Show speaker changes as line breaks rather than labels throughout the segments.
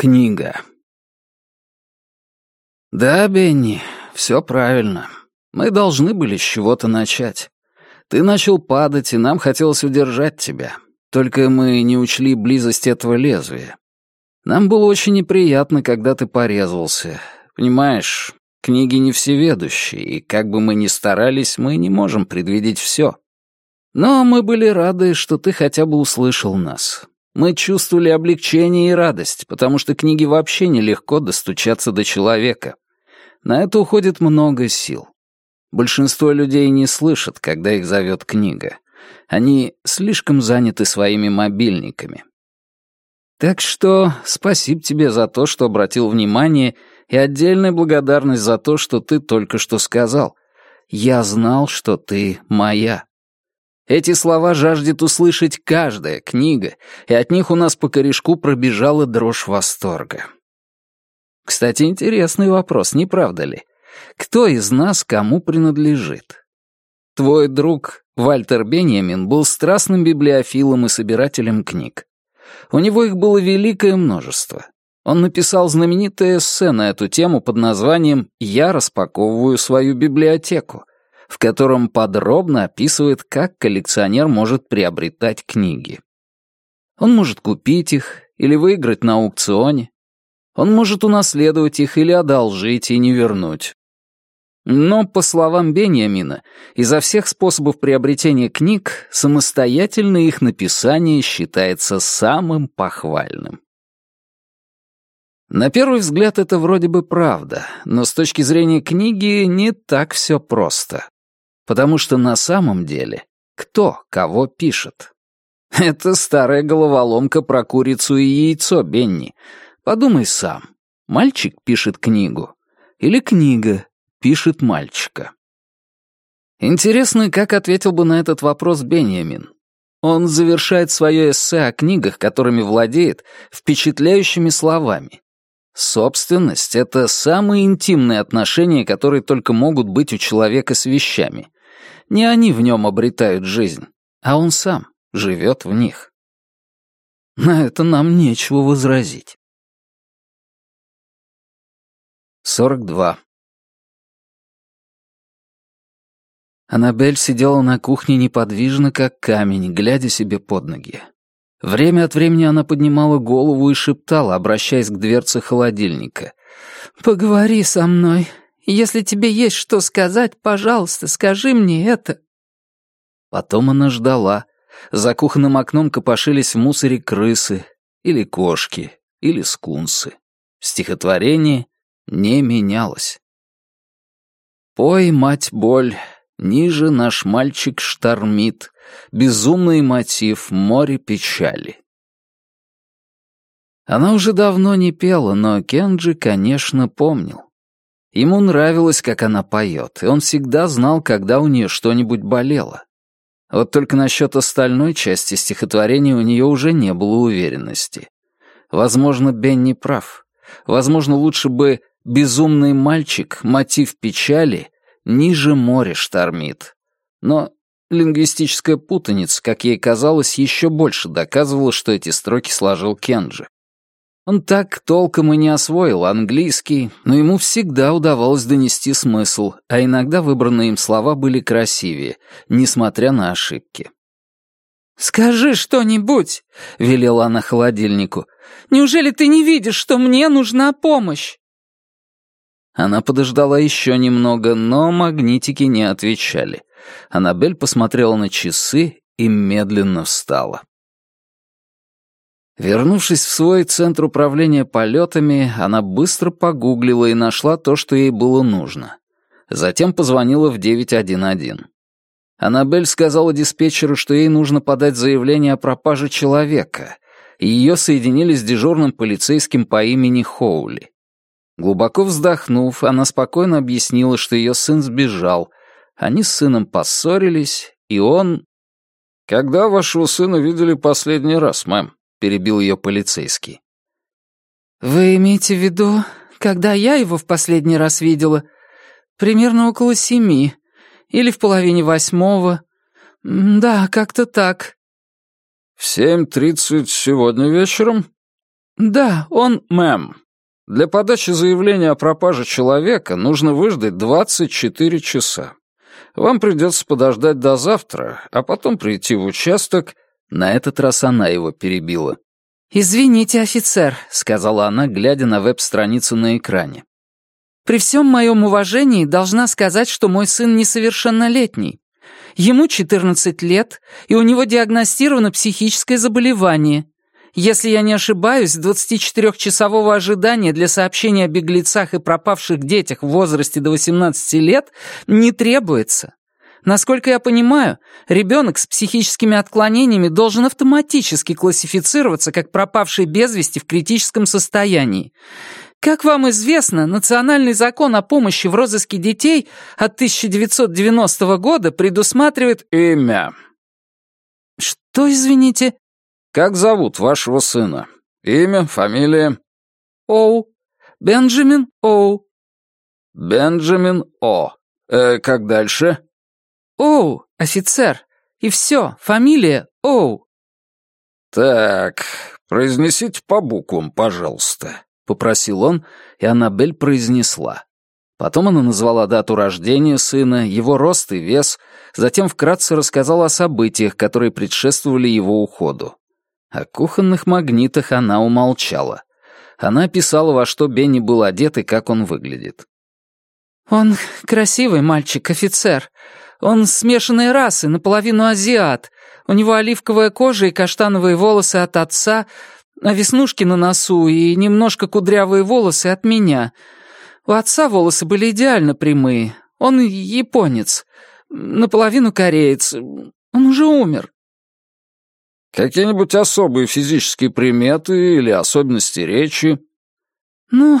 Книга. Да, Бенни, все правильно. Мы должны были с чего-то начать. Ты начал падать, и нам хотелось удержать тебя. Только мы не учли близость этого лезвия. Нам было очень неприятно, когда ты порезался. Понимаешь, книги не всеведущие, и как бы мы ни старались, мы не можем предвидеть все. Но мы были рады, что ты хотя бы услышал нас. Мы чувствовали облегчение и радость, потому что книги вообще нелегко достучаться до человека. На это уходит много сил. Большинство людей не слышат, когда их зовет книга. Они слишком заняты своими мобильниками. Так что спасибо тебе за то, что обратил внимание, и отдельная благодарность за то, что ты только что сказал. Я знал, что ты моя. Эти слова жаждет услышать каждая книга, и от них у нас по корешку пробежала дрожь восторга. Кстати, интересный вопрос, не правда ли? Кто из нас кому принадлежит? Твой друг Вальтер Беньямин был страстным библиофилом и собирателем книг. У него их было великое множество. Он написал знаменитое эссе на эту тему под названием «Я распаковываю свою библиотеку», в котором подробно описывает, как коллекционер может приобретать книги. Он может купить их или выиграть на аукционе. Он может унаследовать их или одолжить и не вернуть. Но, по словам Беньямина, изо всех способов приобретения книг самостоятельно их написание считается самым похвальным. На первый взгляд это вроде бы правда, но с точки зрения книги не так все просто. Потому что на самом деле кто кого пишет? Это старая головоломка про курицу и яйцо, Бенни. Подумай сам. Мальчик пишет книгу. Или книга пишет мальчика. Интересно, как ответил бы на этот вопрос Бенjamin. Он завершает свое эссе о книгах, которыми владеет, впечатляющими словами. Собственность — это самые интимные отношения, которые только могут быть у человека с вещами. Не они в нем обретают жизнь, а он сам живет в них. На это нам нечего возразить. 42. Аннабель сидела на кухне неподвижно, как камень, глядя себе под ноги. Время от времени она поднимала голову и шептала, обращаясь к дверце холодильника. «Поговори со мной. Если тебе есть что сказать, пожалуйста, скажи мне это». Потом она ждала. За кухонным окном копошились в мусоре крысы, или кошки, или скунсы. Стихотворение не менялось. «Пой, мать, боль, ниже наш мальчик штормит, безумный мотив море печали». Она уже давно не пела, но Кенджи, конечно, помнил. Ему нравилось, как она поет, и он всегда знал, когда у нее что-нибудь болело. Вот только насчет остальной части стихотворения у нее уже не было уверенности. Возможно, Бен не прав. Возможно, лучше бы «безумный мальчик, мотив печали, ниже моря штормит». Но лингвистическая путаница, как ей казалось, еще больше доказывала, что эти строки сложил Кенджи. Он так толком и не освоил английский, но ему всегда удавалось донести смысл, а иногда выбранные им слова были красивее, несмотря на ошибки. «Скажи что-нибудь», — велела она холодильнику. «Неужели ты не видишь, что мне нужна помощь?» Она подождала еще немного, но магнитики не отвечали. Аннабель посмотрела на часы и медленно встала. Вернувшись в свой центр управления полетами, она быстро погуглила и нашла то, что ей было нужно. Затем позвонила в 911. Аннабель сказала диспетчеру, что ей нужно подать заявление о пропаже человека, и ее соединили с дежурным полицейским по имени Хоули. Глубоко вздохнув, она спокойно объяснила, что ее сын сбежал. Они с сыном поссорились, и он... «Когда вашего сына видели последний раз, мэм?» Перебил ее полицейский. «Вы имеете в виду, когда я его в последний раз видела? Примерно около семи. Или в половине восьмого. Да, как-то так». «В семь тридцать сегодня вечером?»
«Да, он...»
«Мэм, для подачи заявления о пропаже человека нужно выждать 24 часа. Вам придется подождать до завтра, а потом прийти в участок...» На этот раз она его перебила.
«Извините, офицер», — сказала она, глядя на веб-страницу на экране. «При всем моем уважении должна сказать, что мой сын несовершеннолетний. Ему 14 лет, и у него диагностировано психическое заболевание. Если я не ошибаюсь, 24-часового ожидания для сообщения о беглецах и пропавших детях в возрасте до 18 лет не требуется. Насколько я понимаю, ребенок с психическими отклонениями должен автоматически классифицироваться как пропавший без вести в критическом состоянии. Как вам известно, национальный закон о помощи в розыске детей от 1990 года предусматривает
имя.
Что, извините?
Как зовут вашего сына? Имя, фамилия?
Оу. Бенджамин Оу.
Бенджамин О. Э, как дальше?
Оу, офицер. И все, фамилия Оу.
Так, произнесите по буквам, пожалуйста попросил он, и Аннабель произнесла. Потом она назвала дату рождения сына, его рост и вес, затем вкратце рассказала о событиях, которые предшествовали его уходу. О кухонных магнитах она умолчала. Она описала, во что Бенни был одет и как он выглядит.
«Он красивый мальчик, офицер. Он смешанной расы, наполовину азиат. У него оливковая кожа и каштановые волосы от отца, а веснушки на носу и немножко кудрявые волосы от меня. У отца волосы были идеально прямые. Он японец, наполовину кореец. Он уже умер.
Какие-нибудь особые физические приметы или особенности речи?
Ну,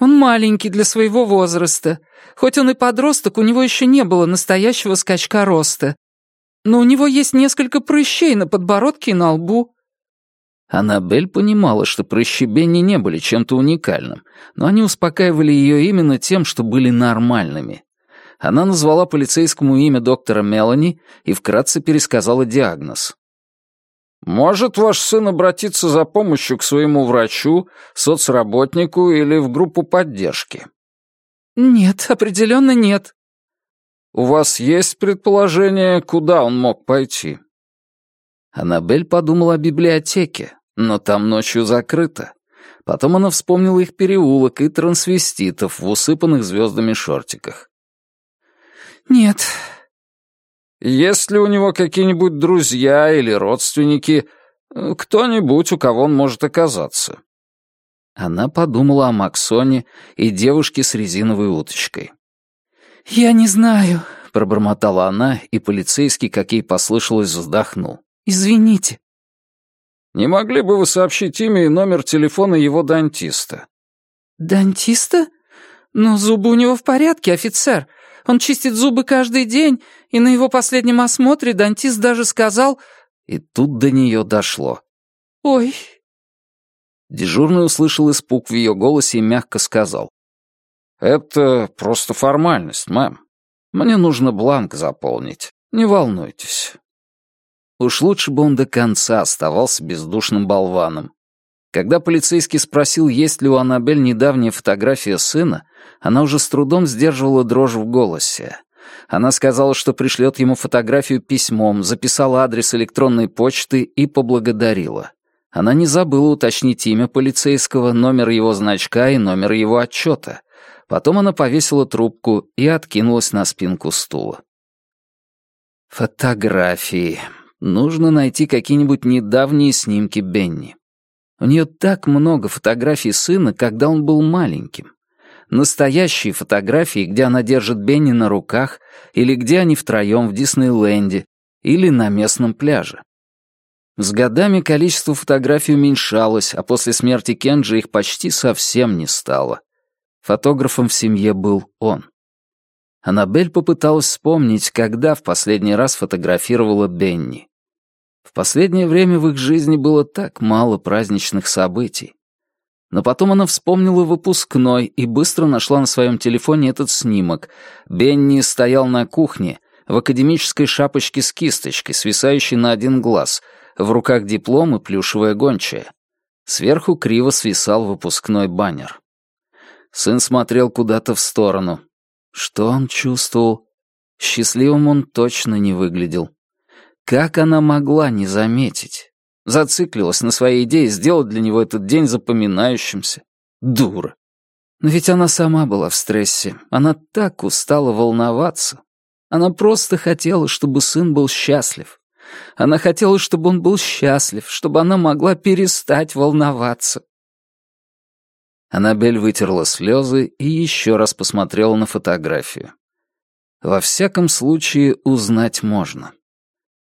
он маленький для своего возраста. Хоть он и подросток, у него еще не было настоящего скачка роста. Но у него есть несколько прыщей на подбородке и на лбу.
Аннабель понимала, что прыщи Бенни не были чем-то уникальным, но они успокаивали ее именно тем, что были нормальными. Она назвала полицейскому имя доктора Мелани и вкратце пересказала диагноз. «Может ваш сын обратиться за помощью к своему врачу, соцработнику или в группу поддержки?»
«Нет, определенно нет».
«У вас есть предположение, куда он мог пойти?» Аннабель подумала о библиотеке, но там ночью закрыто. Потом она вспомнила их переулок и трансвеститов в усыпанных звездами шортиках.
«Нет».
«Есть ли у него какие-нибудь друзья или родственники, кто-нибудь, у кого он может оказаться?» Она подумала о Максоне и девушке с резиновой уточкой.
«Я не знаю», —
пробормотала она, и полицейский, как ей послышалось, вздохнул.
«Извините».
Не могли бы вы сообщить имя и номер телефона его дантиста?»
«Дантиста? Но зубы у него в порядке, офицер. Он чистит зубы каждый день, и на его последнем осмотре дантист даже сказал...»
И тут до нее дошло.
«Ой».
Дежурный услышал испуг в ее голосе и мягко сказал. «Это просто формальность, мэм. Мне нужно бланк заполнить. Не волнуйтесь, Уж лучше бы он до конца оставался бездушным болваном. Когда полицейский спросил, есть ли у Аннабель недавняя фотография сына, она уже с трудом сдерживала дрожь в голосе. Она сказала, что пришлет ему фотографию письмом, записала адрес электронной почты и поблагодарила. Она не забыла уточнить имя полицейского, номер его значка и номер его отчета. Потом она повесила трубку и откинулась на спинку стула. Фотографии. Нужно найти какие-нибудь недавние снимки Бенни. У нее так много фотографий сына, когда он был маленьким. Настоящие фотографии, где она держит Бенни на руках, или где они втроем в Диснейленде, или на местном пляже. С годами количество фотографий уменьшалось, а после смерти Кенджи их почти совсем не стало. Фотографом в семье был он. Аннабель попыталась вспомнить, когда в последний раз фотографировала Бенни. В последнее время в их жизни было так мало праздничных событий. Но потом она вспомнила выпускной и быстро нашла на своем телефоне этот снимок. Бенни стоял на кухне, в академической шапочке с кисточкой, свисающей на один глаз, в руках диплом и плюшевая гончая. Сверху криво свисал выпускной баннер. Сын смотрел куда-то в сторону. Что он чувствовал? Счастливым он точно не выглядел. Как она могла не заметить? Зациклилась на своей идее сделать для него этот день запоминающимся. Дура. Но ведь она сама была в стрессе. Она так устала волноваться. Она просто хотела, чтобы сын был счастлив. Она хотела, чтобы он был счастлив, чтобы она могла перестать волноваться. Аннабель вытерла слезы и еще раз посмотрела на фотографию. Во всяком случае, узнать можно.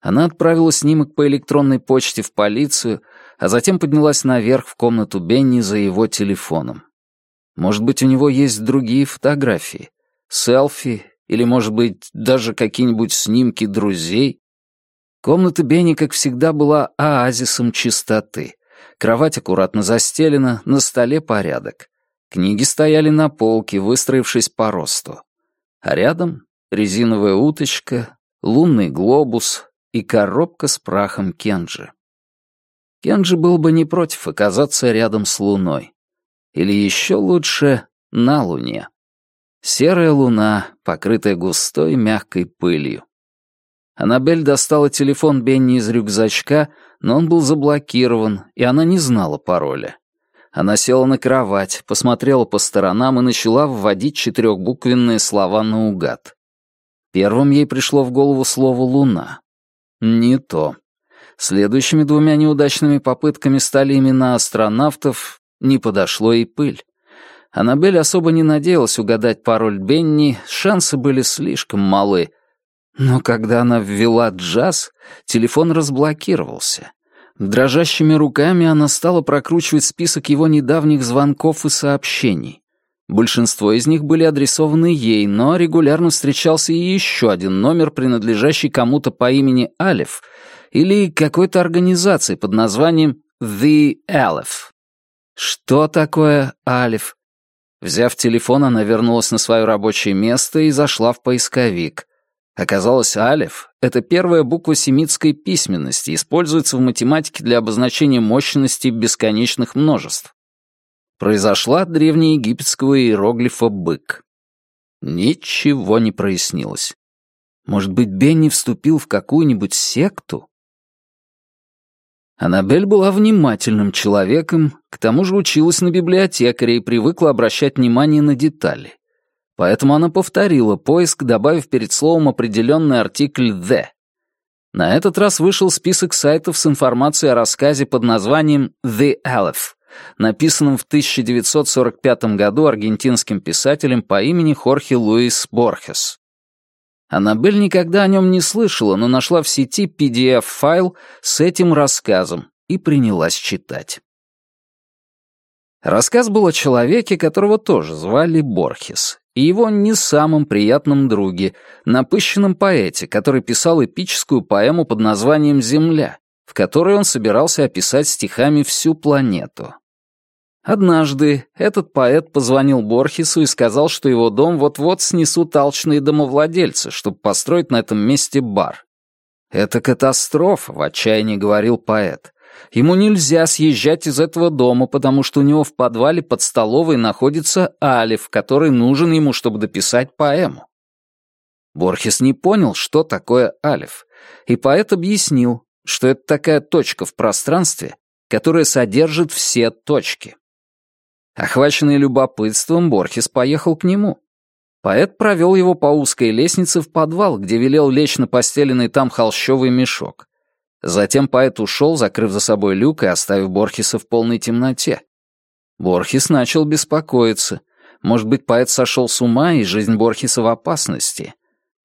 Она отправила снимок по электронной почте в полицию, а затем поднялась наверх в комнату Бенни за его телефоном. Может быть, у него есть другие фотографии, селфи или, может быть, даже какие-нибудь снимки друзей. Комната Бенни, как всегда, была оазисом чистоты. Кровать аккуратно застелена, на столе порядок. Книги стояли на полке, выстроившись по росту. А рядом резиновая уточка, лунный глобус, и коробка с прахом Кенджи. Кенджи был бы не против оказаться рядом с Луной. Или еще лучше, на Луне. Серая луна, покрытая густой мягкой пылью. Аннабель достала телефон Бенни из рюкзачка, но он был заблокирован, и она не знала пароля. Она села на кровать, посмотрела по сторонам и начала вводить четырехбуквенные слова наугад. Первым ей пришло в голову слово «луна». Не то. Следующими двумя неудачными попытками стали имена астронавтов, не подошло и пыль. Аннабель особо не надеялась угадать пароль Бенни, шансы были слишком малы. Но когда она ввела джаз, телефон разблокировался. Дрожащими руками она стала прокручивать список его недавних звонков и сообщений. Большинство из них были адресованы ей, но регулярно встречался и еще один номер, принадлежащий кому-то по имени Алиф или какой-то организации под названием The Aleph. Что такое Алиф? Взяв телефон, она вернулась на свое рабочее место и зашла в поисковик. Оказалось, Алиф — это первая буква семитской письменности, используется в математике для обозначения мощности бесконечных множеств произошла от древнеегипетского иероглифа «бык». Ничего не прояснилось. Может быть, Бенни вступил в какую-нибудь секту? Аннабель была внимательным человеком, к тому же училась на библиотекаре и привыкла обращать внимание на детали. Поэтому она повторила поиск, добавив перед словом определенный артикль «the». На этот раз вышел список сайтов с информацией о рассказе под названием «The Aleph», написанном в 1945 году аргентинским писателем по имени Хорхе Луис Борхес. Аннабель никогда о нем не слышала, но нашла в сети PDF-файл с этим рассказом и принялась читать. Рассказ был о человеке, которого тоже звали Борхес, и его не самом приятном друге, напыщенном поэте, который писал эпическую поэму под названием «Земля», в которой он собирался описать стихами всю планету. Однажды этот поэт позвонил Борхесу и сказал, что его дом вот-вот снесут алчные домовладельцы, чтобы построить на этом месте бар. «Это катастрофа», — в отчаянии говорил поэт. «Ему нельзя съезжать из этого дома, потому что у него в подвале под столовой находится алиф, который нужен ему, чтобы дописать поэму». Борхес не понял, что такое алиф, и поэт объяснил, что это такая точка в пространстве, которая содержит все точки. Охваченный любопытством, Борхес поехал к нему. Поэт провел его по узкой лестнице в подвал, где велел лечь на постеленный там холщовый мешок. Затем поэт ушел, закрыв за собой люк и оставив Борхеса в полной темноте. Борхес начал беспокоиться. Может быть, поэт сошел с ума, и жизнь Борхеса в опасности.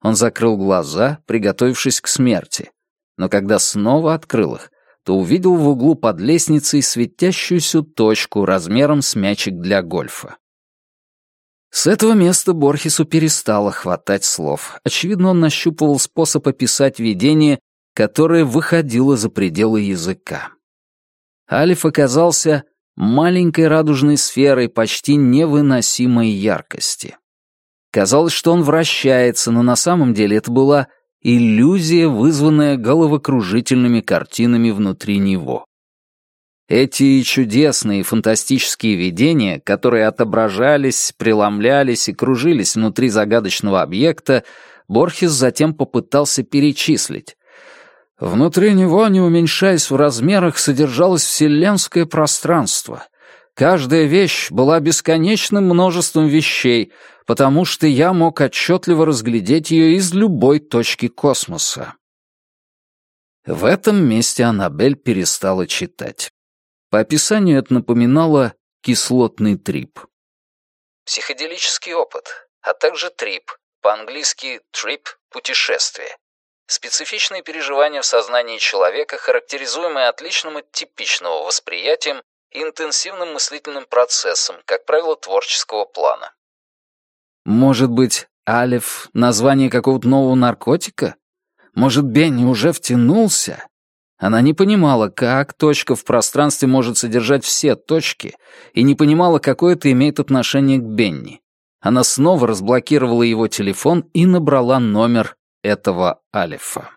Он закрыл глаза, приготовившись к смерти. Но когда снова открыл их, то увидел в углу под лестницей светящуюся точку размером с мячик для гольфа. С этого места Борхесу перестало хватать слов. Очевидно, он нащупывал способ описать видение, которое выходило за пределы языка. Алиф оказался маленькой радужной сферой почти невыносимой яркости. Казалось, что он вращается, но на самом деле это была иллюзия, вызванная головокружительными картинами внутри него. Эти чудесные фантастические видения, которые отображались, преломлялись и кружились внутри загадочного объекта, Борхес затем попытался перечислить. Внутри него, не уменьшаясь в размерах, содержалось вселенское пространство. Каждая вещь была бесконечным множеством вещей, потому что я мог отчетливо разглядеть ее из любой точки космоса. В этом месте Аннабель перестала читать. По описанию это напоминало кислотный трип.
Психоделический опыт, а также трип, по-английски «трип» — путешествие. Специфичные переживания в сознании человека, характеризуемые отличным от типичного восприятием и интенсивным мыслительным процессом, как правило, творческого плана.
Может быть, Алиф — название какого-то нового наркотика? Может, Бенни уже втянулся? Она не понимала, как точка в пространстве может содержать все точки, и не понимала, какое это имеет отношение к Бенни. Она снова разблокировала его телефон и набрала номер этого Алифа.